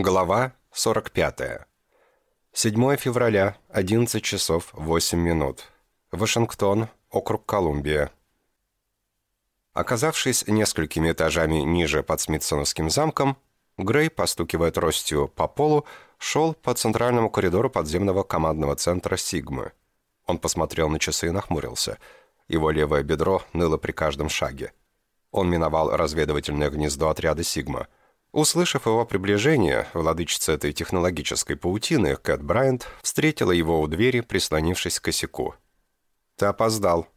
Глава 45. 7 февраля, 11 часов 8 минут. Вашингтон, округ Колумбия. Оказавшись несколькими этажами ниже под Смитсоновским замком, Грей, постукивая тростью по полу, шел по центральному коридору подземного командного центра «Сигмы». Он посмотрел на часы и нахмурился. Его левое бедро ныло при каждом шаге. Он миновал разведывательное гнездо отряда «Сигма». Услышав его приближение, владычица этой технологической паутины, Кэт Брайант, встретила его у двери, прислонившись к косяку. «Ты опоздал».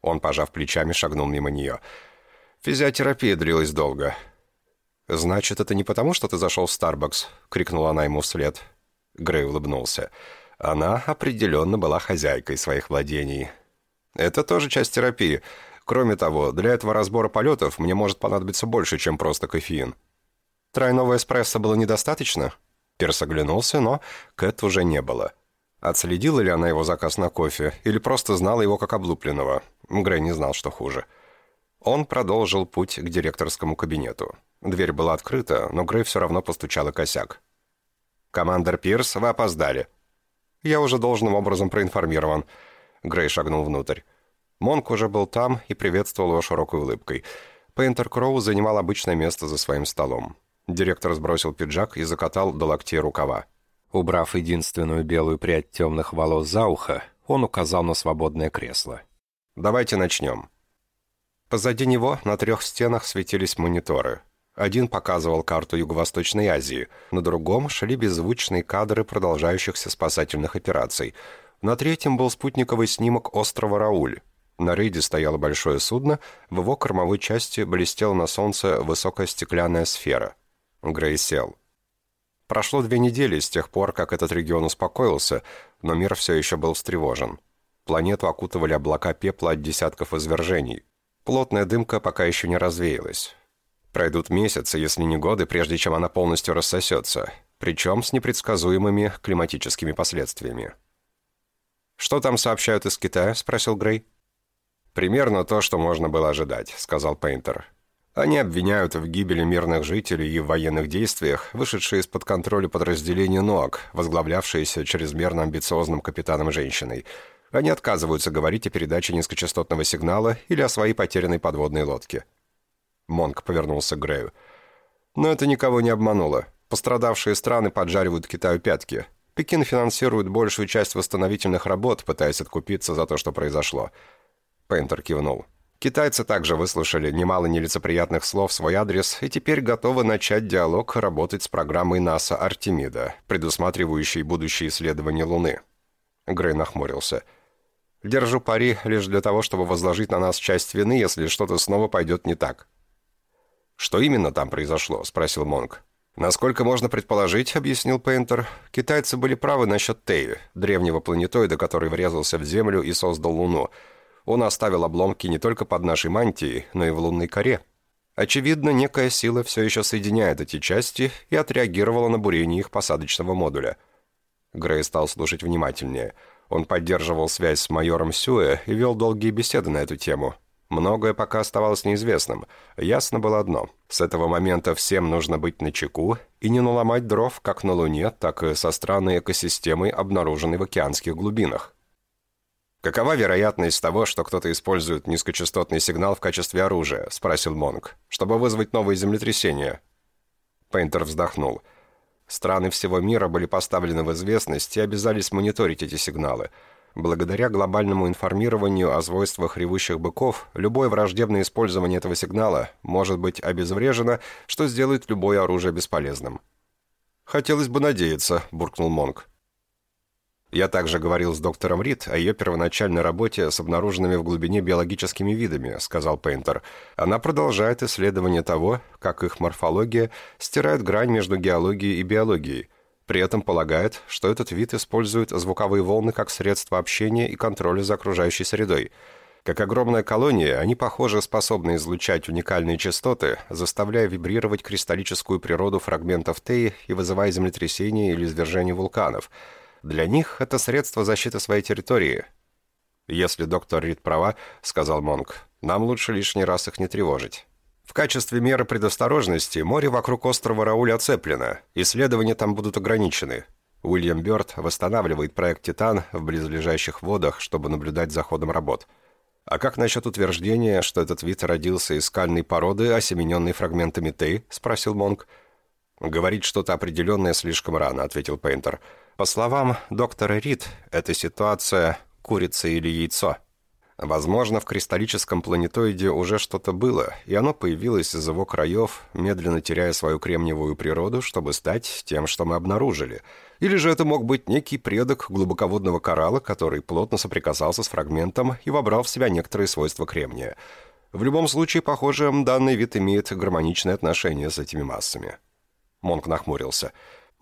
Он, пожав плечами, шагнул мимо нее. «Физиотерапия длилась долго». «Значит, это не потому, что ты зашел в Старбакс?» — крикнула она ему вслед. Грей улыбнулся. Она определенно была хозяйкой своих владений. «Это тоже часть терапии. Кроме того, для этого разбора полетов мне может понадобиться больше, чем просто кофеин». Тройного эспрессо было недостаточно? Перс оглянулся, но Кэт уже не было. Отследила ли она его заказ на кофе, или просто знала его как облупленного? Грей не знал, что хуже. Он продолжил путь к директорскому кабинету. Дверь была открыта, но Грей все равно постучал и косяк. «Командер Пирс, вы опоздали». «Я уже должным образом проинформирован». Грей шагнул внутрь. Монк уже был там и приветствовал его широкой улыбкой. Пейнтер Кроу занимал обычное место за своим столом. Директор сбросил пиджак и закатал до локтей рукава. Убрав единственную белую прядь темных волос за ухо, он указал на свободное кресло. «Давайте начнем». Позади него на трех стенах светились мониторы. Один показывал карту Юго-Восточной Азии, на другом шли беззвучные кадры продолжающихся спасательных операций. На третьем был спутниковый снимок острова Рауль. На рейде стояло большое судно, в его кормовой части блестела на солнце высокая стеклянная сфера – Грей сел. Прошло две недели с тех пор, как этот регион успокоился, но мир все еще был встревожен. Планету окутывали облака пепла от десятков извержений. Плотная дымка пока еще не развеялась. Пройдут месяцы, если не годы, прежде чем она полностью рассосется, причем с непредсказуемыми климатическими последствиями. «Что там сообщают из Китая?» – спросил Грей. «Примерно то, что можно было ожидать», – сказал Пейнтер. Они обвиняют в гибели мирных жителей и в военных действиях, вышедшие из-под контроля подразделения НОАК, возглавлявшиеся чрезмерно амбициозным капитаном-женщиной. Они отказываются говорить о передаче низкочастотного сигнала или о своей потерянной подводной лодке. Монк повернулся к Грею. Но это никого не обмануло. Пострадавшие страны поджаривают Китаю пятки. Пекин финансирует большую часть восстановительных работ, пытаясь откупиться за то, что произошло. Пейнтер кивнул. Китайцы также выслушали немало нелицеприятных слов в свой адрес и теперь готовы начать диалог работать с программой НАСА «Артемида», предусматривающей будущее исследование Луны. Грей нахмурился. «Держу пари лишь для того, чтобы возложить на нас часть вины, если что-то снова пойдет не так». «Что именно там произошло?» – спросил Монг. «Насколько можно предположить, — объяснил Пейнтер, — китайцы были правы насчет Теи, древнего планетоида, который врезался в Землю и создал Луну – он оставил обломки не только под нашей мантией, но и в лунной коре. Очевидно, некая сила все еще соединяет эти части и отреагировала на бурение их посадочного модуля. Грей стал слушать внимательнее. Он поддерживал связь с майором Сюэ и вел долгие беседы на эту тему. Многое пока оставалось неизвестным. Ясно было одно. С этого момента всем нужно быть начеку и не наломать дров как на Луне, так и со странной экосистемой, обнаруженной в океанских глубинах. «Какова вероятность того, что кто-то использует низкочастотный сигнал в качестве оружия?» – спросил Монг. «Чтобы вызвать новые землетрясения». Пейнтер вздохнул. Страны всего мира были поставлены в известность и обязались мониторить эти сигналы. Благодаря глобальному информированию о свойствах ревущих быков, любое враждебное использование этого сигнала может быть обезврежено, что сделает любое оружие бесполезным. «Хотелось бы надеяться», – буркнул Монг. Я также говорил с доктором Рид о ее первоначальной работе с обнаруженными в глубине биологическими видами, сказал Пейнтер. Она продолжает исследование того, как их морфология стирает грань между геологией и биологией. При этом полагает, что этот вид использует звуковые волны как средство общения и контроля за окружающей средой. Как огромная колония, они, похоже, способны излучать уникальные частоты, заставляя вибрировать кристаллическую природу фрагментов Теи и вызывая землетрясения или извержения вулканов – для них это средство защиты своей территории. Если доктор Рид права, сказал Монк, нам лучше лишний раз их не тревожить. В качестве меры предосторожности море вокруг острова Рауль оцеплено, исследования там будут ограничены. Уильям Бёрд восстанавливает проект «Титан» в близлежащих водах, чтобы наблюдать за ходом работ. А как насчет утверждения, что этот вид родился из скальной породы, осемененной фрагментами Т? – спросил Монк. «Говорить что-то определенное слишком рано», — ответил Пейнтер. «По словам доктора Рид, эта ситуация — курица или яйцо». Возможно, в кристаллическом планетоиде уже что-то было, и оно появилось из его краев, медленно теряя свою кремниевую природу, чтобы стать тем, что мы обнаружили. Или же это мог быть некий предок глубоководного коралла, который плотно соприкасался с фрагментом и вобрал в себя некоторые свойства кремния. В любом случае, похоже, данный вид имеет гармоничное отношение с этими массами. Монк нахмурился.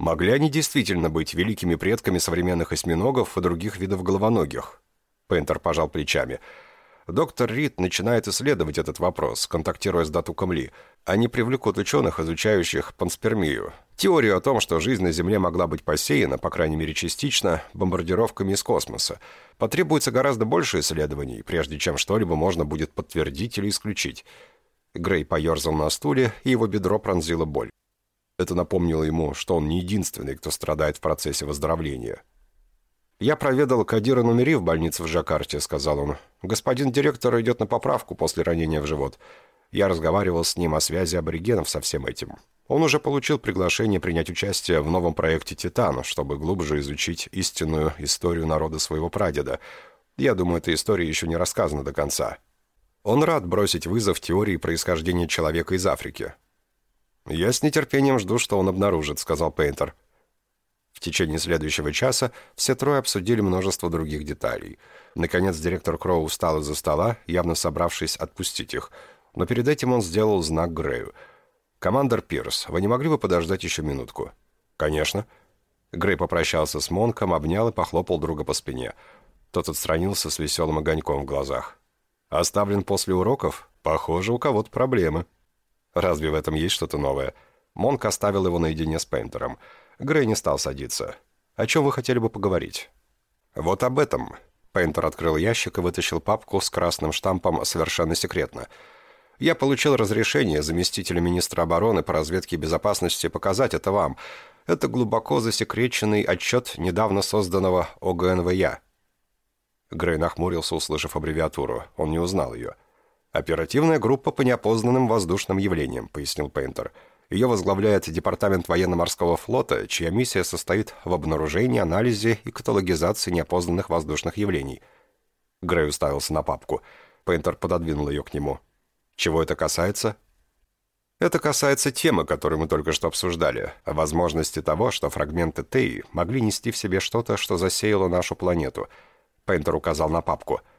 Могли они действительно быть великими предками современных осьминогов и других видов головоногих? Пейнтер пожал плечами. Доктор Рид начинает исследовать этот вопрос, контактируя с Датуком Ли. Они привлекут ученых, изучающих панспермию. Теорию о том, что жизнь на Земле могла быть посеяна, по крайней мере частично, бомбардировками из космоса. Потребуется гораздо больше исследований, прежде чем что-либо можно будет подтвердить или исключить. Грей поерзал на стуле, и его бедро пронзила боль. Это напомнило ему, что он не единственный, кто страдает в процессе выздоровления. «Я проведал Кадира Нумери в больнице в Джакарте», — сказал он. «Господин директор идет на поправку после ранения в живот. Я разговаривал с ним о связи аборигенов со всем этим. Он уже получил приглашение принять участие в новом проекте «Титан», чтобы глубже изучить истинную историю народа своего прадеда. Я думаю, эта история еще не рассказана до конца. Он рад бросить вызов теории происхождения человека из Африки. «Я с нетерпением жду, что он обнаружит», — сказал Пейнтер. В течение следующего часа все трое обсудили множество других деталей. Наконец директор Кроу встал из-за стола, явно собравшись отпустить их. Но перед этим он сделал знак Грею. «Командор Пирс, вы не могли бы подождать еще минутку?» «Конечно». Грей попрощался с Монком, обнял и похлопал друга по спине. Тот отстранился с веселым огоньком в глазах. «Оставлен после уроков? Похоже, у кого-то проблемы». Разве в этом есть что-то новое? Монк оставил его наедине с Пейнтером. Грей не стал садиться. «О чем вы хотели бы поговорить?» «Вот об этом». Пейнтер открыл ящик и вытащил папку с красным штампом «Совершенно секретно». «Я получил разрешение заместителя министра обороны по разведке и безопасности показать это вам. Это глубоко засекреченный отчет недавно созданного ОГНВЯ». Грей нахмурился, услышав аббревиатуру. Он не узнал ее. «Оперативная группа по неопознанным воздушным явлениям», — пояснил Пейнтер. Ее возглавляет Департамент военно-морского флота, чья миссия состоит в обнаружении, анализе и каталогизации неопознанных воздушных явлений. Грей уставился на папку. Пейнтер пододвинул ее к нему. «Чего это касается?» Это касается темы, которую мы только что обсуждали, возможности того, что фрагменты Теи могли нести в себе что-то, что засеяло нашу планету. Пейнтер указал на папку –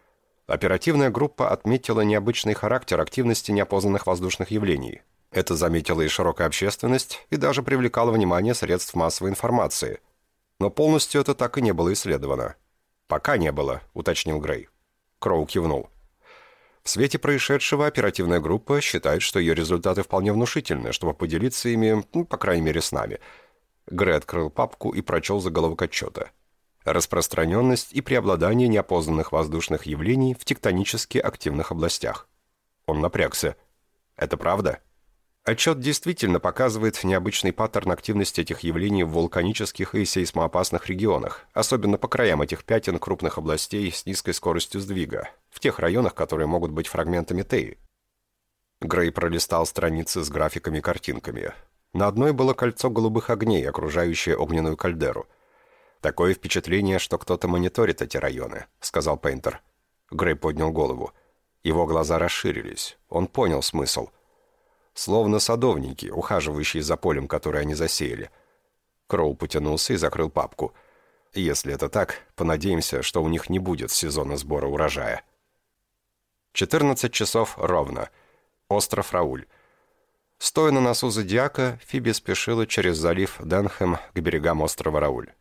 Оперативная группа отметила необычный характер активности неопознанных воздушных явлений. Это заметила и широкая общественность, и даже привлекало внимание средств массовой информации. Но полностью это так и не было исследовано. «Пока не было», — уточнил Грей. Кроу кивнул. В свете происшедшего оперативная группа считает, что ее результаты вполне внушительны, чтобы поделиться ими, ну, по крайней мере, с нами. Грей открыл папку и прочел заголовок отчета распространенность и преобладание неопознанных воздушных явлений в тектонически активных областях. Он напрягся. Это правда? Отчет действительно показывает необычный паттерн активности этих явлений в вулканических и сейсмоопасных регионах, особенно по краям этих пятен крупных областей с низкой скоростью сдвига, в тех районах, которые могут быть фрагментами Теи. Грей пролистал страницы с графиками и картинками. На одной было кольцо голубых огней, окружающее огненную кальдеру – «Такое впечатление, что кто-то мониторит эти районы», — сказал Пейнтер. Грей поднял голову. Его глаза расширились. Он понял смысл. Словно садовники, ухаживающие за полем, которое они засеяли. Кроу потянулся и закрыл папку. Если это так, понадеемся, что у них не будет сезона сбора урожая. 14 часов ровно. Остров Рауль. Стоя на носу зодиака, Фиби спешила через залив Денхэм к берегам острова Рауль.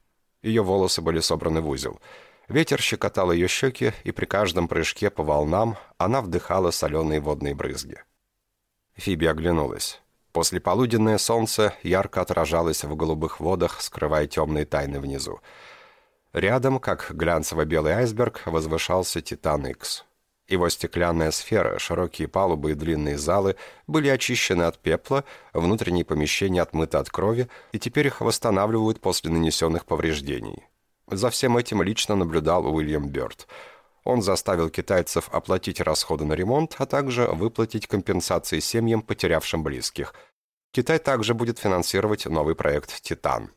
Ее волосы были собраны в узел. Ветер щекотал ее щеки, и при каждом прыжке по волнам она вдыхала соленые водные брызги. Фиби оглянулась. Послеполуденное солнце ярко отражалось в голубых водах, скрывая темные тайны внизу. Рядом, как глянцево-белый айсберг, возвышался Титан Икс. Его стеклянная сфера, широкие палубы и длинные залы были очищены от пепла, внутренние помещения отмыты от крови, и теперь их восстанавливают после нанесенных повреждений. За всем этим лично наблюдал Уильям Бёрд. Он заставил китайцев оплатить расходы на ремонт, а также выплатить компенсации семьям, потерявшим близких. Китай также будет финансировать новый проект «Титан».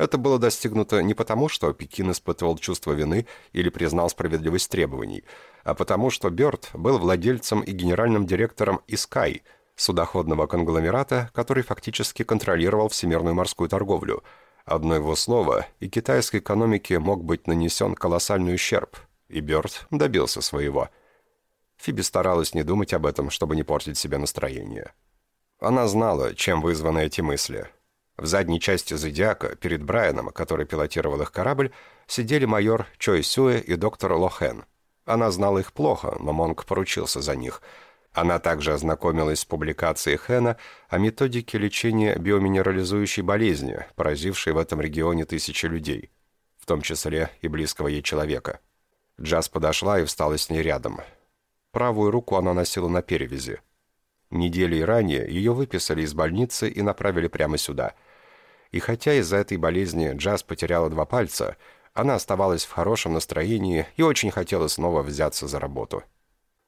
Это было достигнуто не потому, что Пекин испытывал чувство вины или признал справедливость требований, а потому, что Бёрд был владельцем и генеральным директором Искай, судоходного конгломерата, который фактически контролировал всемирную морскую торговлю. Одно его слово, и китайской экономике мог быть нанесен колоссальный ущерб, и Бёрд добился своего. Фиби старалась не думать об этом, чтобы не портить себе настроение. Она знала, чем вызваны эти мысли – в задней части «Зодиака» перед Брайаном, который пилотировал их корабль, сидели майор Чой Сюэ и доктор Лохен. Она знала их плохо, но Монг поручился за них. Она также ознакомилась с публикацией Хэна о методике лечения биоминерализующей болезни, поразившей в этом регионе тысячи людей, в том числе и близкого ей человека. Джаз подошла и встала с ней рядом. Правую руку она носила на перевязи. Недели ранее ее выписали из больницы и направили прямо сюда – и хотя из-за этой болезни Джаз потеряла два пальца, она оставалась в хорошем настроении и очень хотела снова взяться за работу.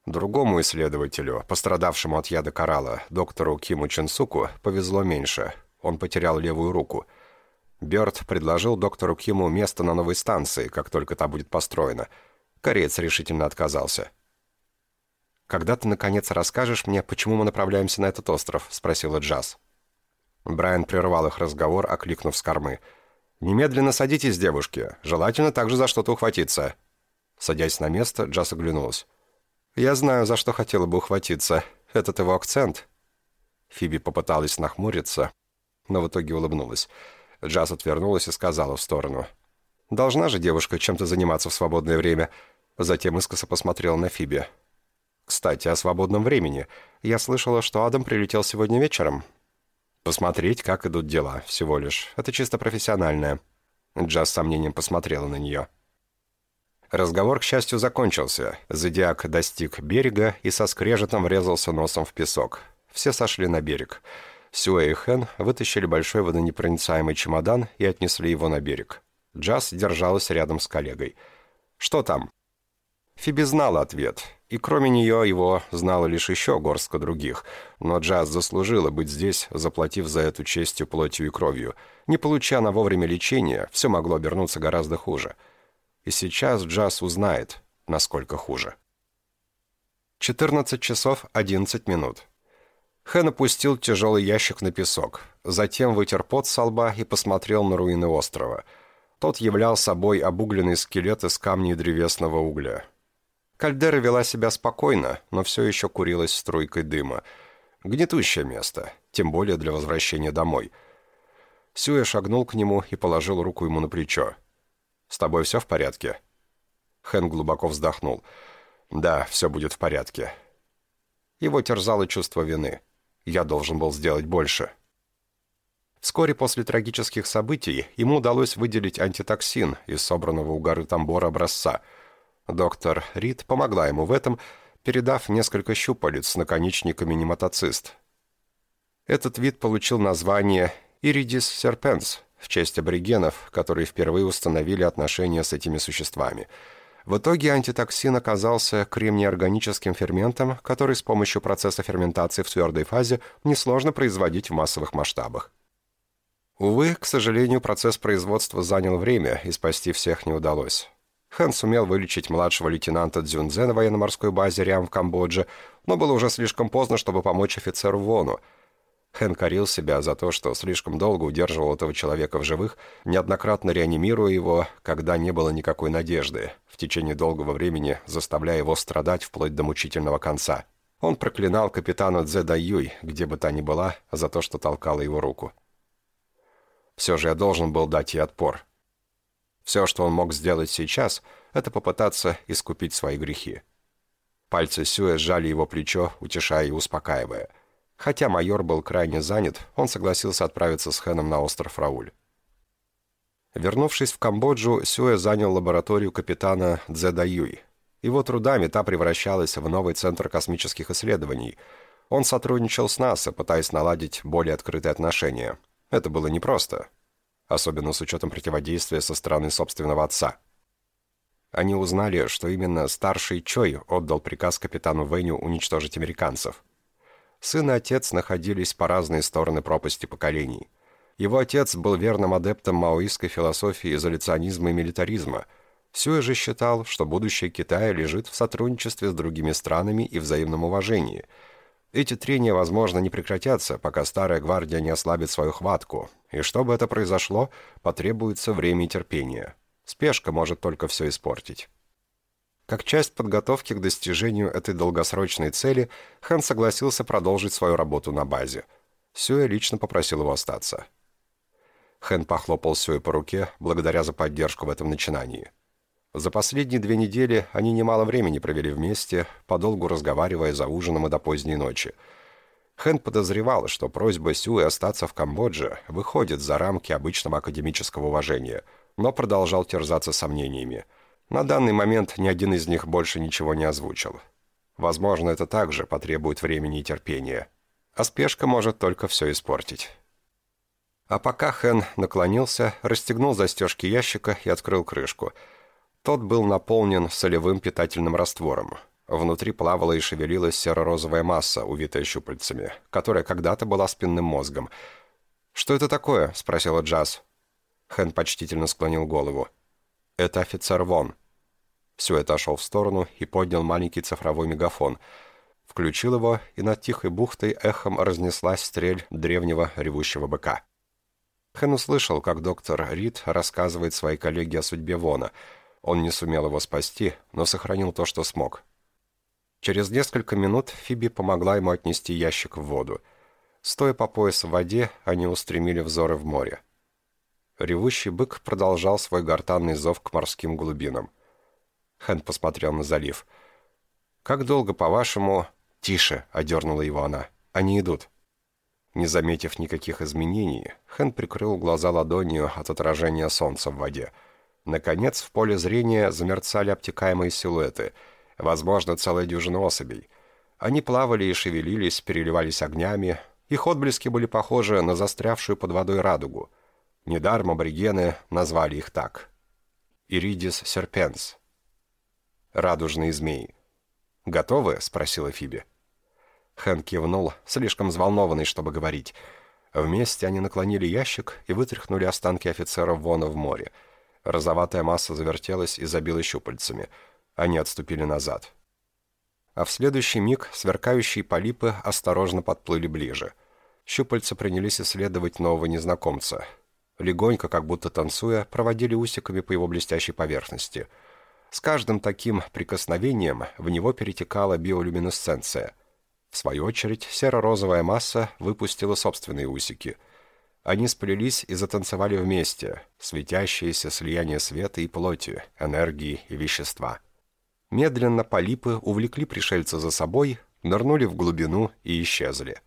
Другому исследователю, пострадавшему от яда коралла, доктору Киму Ченсуку, повезло меньше. Он потерял левую руку. Бёрд предложил доктору Киму место на новой станции, как только та будет построена. Кореец решительно отказался. «Когда ты, наконец, расскажешь мне, почему мы направляемся на этот остров?» — спросила Джаз. Брайан прервал их разговор, окликнув с кормы. «Немедленно садитесь, девушки. Желательно также за что-то ухватиться». Садясь на место, Джаз оглянулась. «Я знаю, за что хотела бы ухватиться. Этот его акцент». Фиби попыталась нахмуриться, но в итоге улыбнулась. Джаз отвернулась и сказала в сторону. «Должна же девушка чем-то заниматься в свободное время». Затем искоса посмотрела на Фиби. «Кстати, о свободном времени. Я слышала, что Адам прилетел сегодня вечером. Посмотреть, как идут дела, всего лишь. Это чисто профессиональное. Джаз с сомнением посмотрела на нее. Разговор, к счастью, закончился. Зодиак достиг берега и со скрежетом врезался носом в песок. Все сошли на берег. Сюэ и Хэн вытащили большой водонепроницаемый чемодан и отнесли его на берег. Джаз держалась рядом с коллегой. «Что там?» Фиби знала ответ, и кроме нее его знала лишь еще горстка других, но Джаз заслужила быть здесь, заплатив за эту честью плотью и кровью. Не получа на вовремя лечения, все могло обернуться гораздо хуже. И сейчас Джаз узнает, насколько хуже. 14 часов 11 минут. Хэн опустил тяжелый ящик на песок, затем вытер пот со лба и посмотрел на руины острова. Тот являл собой обугленный скелет из камней древесного угля. Кальдера вела себя спокойно, но все еще курилась струйкой дыма. Гнетущее место, тем более для возвращения домой. Сюэ шагнул к нему и положил руку ему на плечо. «С тобой все в порядке?» Хэн глубоко вздохнул. «Да, все будет в порядке». Его терзало чувство вины. «Я должен был сделать больше». Вскоре после трагических событий ему удалось выделить антитоксин из собранного у горы Тамбора образца – Доктор Рид помогла ему в этом, передав несколько щупалец с наконечниками нематоцист. Этот вид получил название Iridis serpens в честь аборигенов, которые впервые установили отношения с этими существами. В итоге антитоксин оказался кремнеорганическим ферментом, который с помощью процесса ферментации в твердой фазе несложно производить в массовых масштабах. Увы, к сожалению, процесс производства занял время, и спасти всех не удалось. Хэн сумел вылечить младшего лейтенанта Дзюнзе на военно-морской базе Рям в Камбодже, но было уже слишком поздно, чтобы помочь офицеру Вону. Хэн корил себя за то, что слишком долго удерживал этого человека в живых, неоднократно реанимируя его, когда не было никакой надежды, в течение долгого времени заставляя его страдать вплоть до мучительного конца. Он проклинал капитана Дзе Даюй, где бы та ни была, за то, что толкала его руку. Все же я должен был дать ей отпор. Все, что он мог сделать сейчас, это попытаться искупить свои грехи. Пальцы Сюэ сжали его плечо, утешая и успокаивая. Хотя майор был крайне занят, он согласился отправиться с Хэном на остров Рауль. Вернувшись в Камбоджу, Сюэ занял лабораторию капитана Цзэда Юй. Его трудами та превращалась в новый центр космических исследований. Он сотрудничал с НАСА, пытаясь наладить более открытые отношения. Это было непросто, особенно с учетом противодействия со стороны собственного отца. Они узнали, что именно старший Чой отдал приказ капитану Вэню уничтожить американцев. Сын и отец находились по разные стороны пропасти поколений. Его отец был верным адептом маоистской философии изоляционизма и милитаризма. Сюэ же считал, что будущее Китая лежит в сотрудничестве с другими странами и взаимном уважении. Эти трения, возможно, не прекратятся, пока старая гвардия не ослабит свою хватку, и чтобы это произошло, потребуется время и терпение. Спешка может только все испортить. Как часть подготовки к достижению этой долгосрочной цели, Хэн согласился продолжить свою работу на базе. Сюэ лично попросил его остаться. Хэн похлопал Сюэ по руке, благодаря за поддержку в этом начинании. За последние две недели они немало времени провели вместе, подолгу разговаривая за ужином и до поздней ночи. Хэн подозревал, что просьба Сюэ остаться в Камбодже выходит за рамки обычного академического уважения – но продолжал терзаться сомнениями. На данный момент ни один из них больше ничего не озвучил. Возможно, это также потребует времени и терпения. А спешка может только все испортить. А пока Хэн наклонился, расстегнул застежки ящика и открыл крышку. Тот был наполнен солевым питательным раствором. Внутри плавала и шевелилась серо-розовая масса, увитая щупальцами, которая когда-то была спинным мозгом. «Что это такое?» — спросила Джаз. Хэн почтительно склонил голову. «Это офицер Вон». Все это отошел в сторону и поднял маленький цифровой мегафон. Включил его, и над тихой бухтой эхом разнеслась стрель древнего ревущего быка. Хэн услышал, как доктор Рид рассказывает своей коллеге о судьбе Вона. Он не сумел его спасти, но сохранил то, что смог. Через несколько минут Фиби помогла ему отнести ящик в воду. Стоя по пояс в воде, они устремили взоры в море. Ревущий бык продолжал свой гортанный зов к морским глубинам. Хэн посмотрел на залив. «Как долго, по-вашему...» «Тише!» — одернула его она. «Они идут». Не заметив никаких изменений, Хэн прикрыл глаза ладонью от отражения солнца в воде. Наконец, в поле зрения замерцали обтекаемые силуэты. Возможно, целая дюжина особей. Они плавали и шевелились, переливались огнями. Их отблески были похожи на застрявшую под водой радугу — Недаром аборигены назвали их так. Иридис серпенс. Радужные змеи. «Готовы?» — спросила Фиби. Хэн кивнул, слишком взволнованный, чтобы говорить. Вместе они наклонили ящик и вытряхнули останки офицеров Вона в море. Розоватая масса завертелась и забила щупальцами. Они отступили назад. А в следующий миг сверкающие полипы осторожно подплыли ближе. Щупальца принялись исследовать нового незнакомца — легонько, как будто танцуя, проводили усиками по его блестящей поверхности. С каждым таким прикосновением в него перетекала биолюминесценция. В свою очередь, серо-розовая масса выпустила собственные усики. Они сплелись и затанцевали вместе, светящиеся слияние света и плоти, энергии и вещества. Медленно полипы увлекли пришельца за собой, нырнули в глубину и исчезли.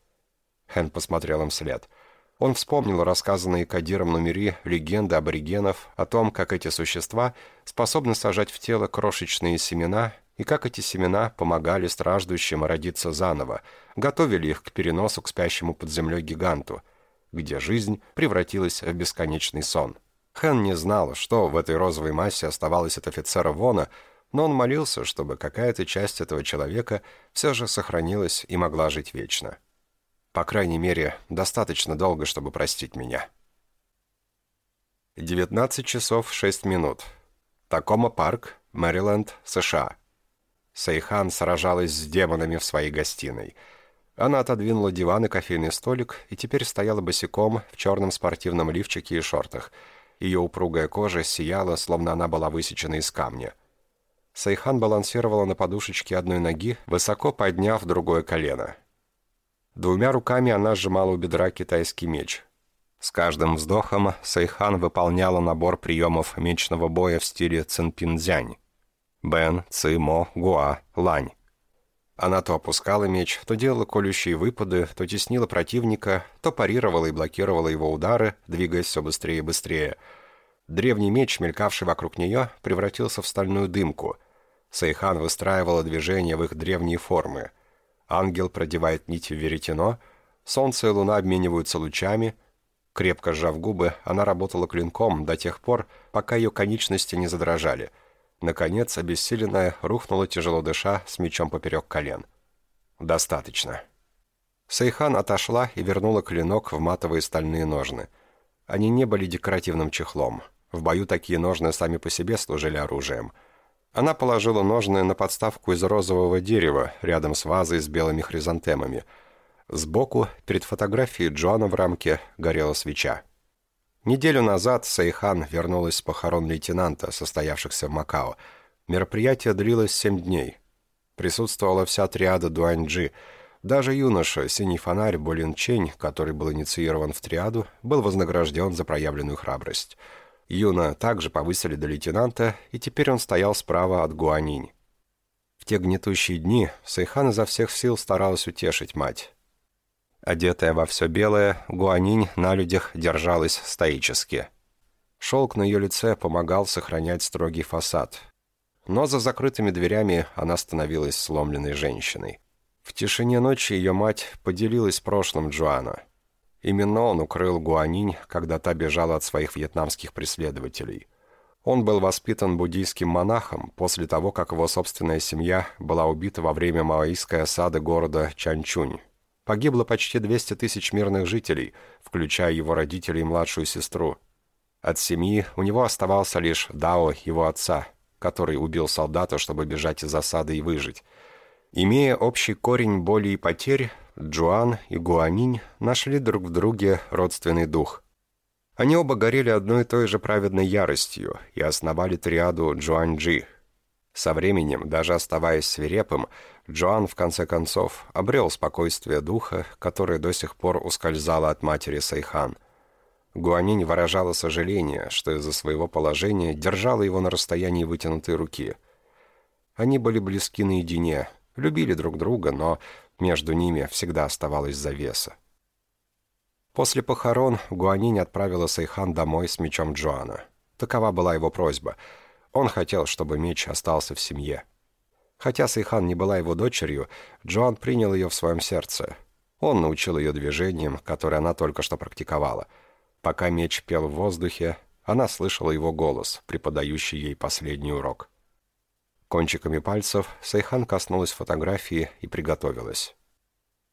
Хэн посмотрел им вслед — он вспомнил рассказанные Кадиром Нумери легенды аборигенов о том, как эти существа способны сажать в тело крошечные семена и как эти семена помогали страждущим родиться заново, готовили их к переносу к спящему под землей гиганту, где жизнь превратилась в бесконечный сон. Хэн не знал, что в этой розовой массе оставалось от офицера Вона, но он молился, чтобы какая-то часть этого человека все же сохранилась и могла жить вечно. По крайней мере, достаточно долго, чтобы простить меня. 19 часов 6 минут. Такома парк, Мэриленд, США. Сейхан сражалась с демонами в своей гостиной. Она отодвинула диван и кофейный столик и теперь стояла босиком в черном спортивном лифчике и шортах. Ее упругая кожа сияла, словно она была высечена из камня. Сайхан балансировала на подушечке одной ноги, высоко подняв другое колено. Двумя руками она сжимала у бедра китайский меч. С каждым вздохом Сайхан выполняла набор приемов мечного боя в стиле цинпинзянь. Бен, Ци, Мо, Гуа, Лань. Она то опускала меч, то делала колющие выпады, то теснила противника, то парировала и блокировала его удары, двигаясь все быстрее и быстрее. Древний меч, мелькавший вокруг нее, превратился в стальную дымку. Сайхан выстраивала движения в их древние формы. Ангел продевает нить в веретено, солнце и луна обмениваются лучами. Крепко сжав губы, она работала клинком до тех пор, пока ее конечности не задрожали. Наконец, обессиленная, рухнула тяжело дыша с мечом поперек колен. «Достаточно». Сайхан отошла и вернула клинок в матовые стальные ножны. Они не были декоративным чехлом. В бою такие ножны сами по себе служили оружием. Она положила ножны на подставку из розового дерева, рядом с вазой с белыми хризантемами. Сбоку, перед фотографией Джоана в рамке, горела свеча. Неделю назад Сайхан вернулась с похорон лейтенанта, состоявшихся в Макао. Мероприятие длилось семь дней. Присутствовала вся триада Дуаньджи – даже юноша, синий фонарь Болин Чень, который был инициирован в триаду, был вознагражден за проявленную храбрость. Юна также повысили до лейтенанта, и теперь он стоял справа от Гуанинь. В те гнетущие дни Сайхан изо всех сил старалась утешить мать. Одетая во все белое, Гуанинь на людях держалась стоически. Шелк на ее лице помогал сохранять строгий фасад. Но за закрытыми дверями она становилась сломленной женщиной. В тишине ночи ее мать поделилась прошлым Джоана. Именно он укрыл Гуанинь, когда та бежала от своих вьетнамских преследователей. Он был воспитан буддийским монахом после того, как его собственная семья была убита во время маоистской осады города Чанчунь. Погибло почти 200 тысяч мирных жителей, включая его родителей и младшую сестру. От семьи у него оставался лишь Дао, его отца, который убил солдата, чтобы бежать из осады и выжить. Имея общий корень боли и потерь, Джуан и Гуанинь нашли друг в друге родственный дух. Они оба горели одной и той же праведной яростью и основали триаду Джуанджи. Со временем, даже оставаясь свирепым, Джоан, в конце концов, обрел спокойствие духа, которое до сих пор ускользало от матери Сайхан. Гуанинь выражала сожаление, что из-за своего положения держала его на расстоянии вытянутой руки. Они были близки наедине, Любили друг друга, но между ними всегда оставалась завеса. После похорон Гуанинь отправила Сайхан домой с мечом Джоана. Такова была его просьба. Он хотел, чтобы меч остался в семье. Хотя Сайхан не была его дочерью, Джоан принял ее в своем сердце. Он научил ее движениям, которые она только что практиковала. Пока меч пел в воздухе, она слышала его голос, преподающий ей последний урок. Кончиками пальцев Сайхан коснулась фотографии и приготовилась.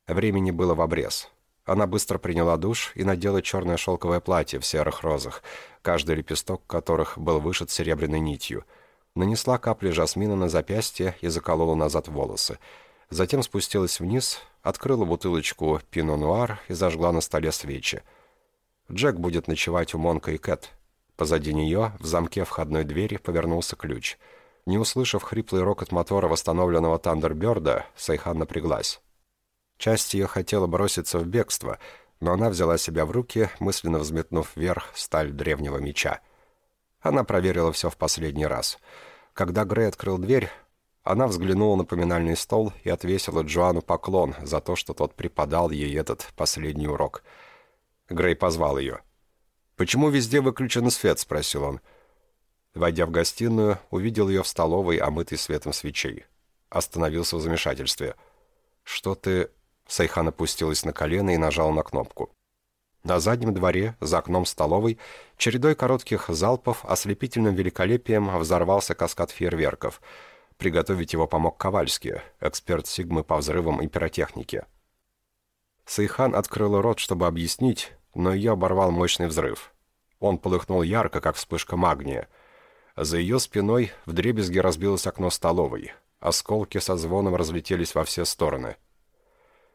Времени было в обрез. Она быстро приняла душ и надела черное шелковое платье в серых розах, каждый лепесток которых был вышит серебряной нитью. Нанесла капли жасмина на запястье и заколола назад волосы. Затем спустилась вниз, открыла бутылочку пино-нуар и зажгла на столе свечи. Джек будет ночевать у Монка и Кэт. Позади нее, в замке входной двери, повернулся ключ — не услышав хриплый рокот мотора восстановленного Тандерберда, Сайхан напряглась. Часть ее хотела броситься в бегство, но она взяла себя в руки, мысленно взметнув вверх сталь древнего меча. Она проверила все в последний раз. Когда Грей открыл дверь, она взглянула на поминальный стол и отвесила Джоану поклон за то, что тот преподал ей этот последний урок. Грей позвал ее. «Почему везде выключен свет?» — спросил он. — Войдя в гостиную, увидел ее в столовой, омытой светом свечей. Остановился в замешательстве. «Что ты...» Сайхан опустилась на колено и нажал на кнопку. На заднем дворе, за окном столовой, чередой коротких залпов, ослепительным великолепием взорвался каскад фейерверков. Приготовить его помог Ковальский, эксперт Сигмы по взрывам и пиротехнике. Сайхан открыла рот, чтобы объяснить, но ее оборвал мощный взрыв. Он полыхнул ярко, как вспышка магния — за ее спиной вдребезги разбилось окно столовой. Осколки со звоном разлетелись во все стороны.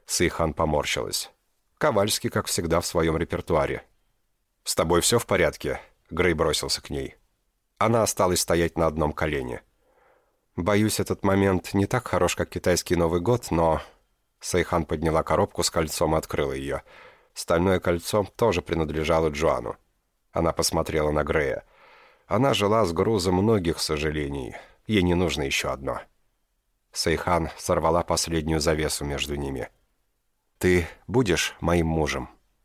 Сейхан поморщилась. Ковальский, как всегда, в своем репертуаре. «С тобой все в порядке?» Грей бросился к ней. Она осталась стоять на одном колене. «Боюсь, этот момент не так хорош, как китайский Новый год, но...» Сайхан подняла коробку с кольцом и открыла ее. Стальное кольцо тоже принадлежало Джоану. Она посмотрела на Грея. Она жила с грузом многих сожалений. Ей не нужно еще одно. Сейхан сорвала последнюю завесу между ними. «Ты будешь моим мужем?»